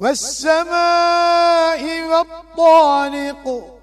والسماء والطارق